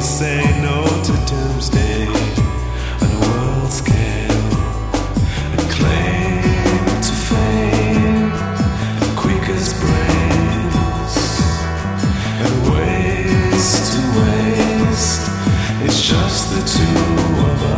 say no to doomsday on a world scale and claim to fame brains and waste to waste. It's just the two of us.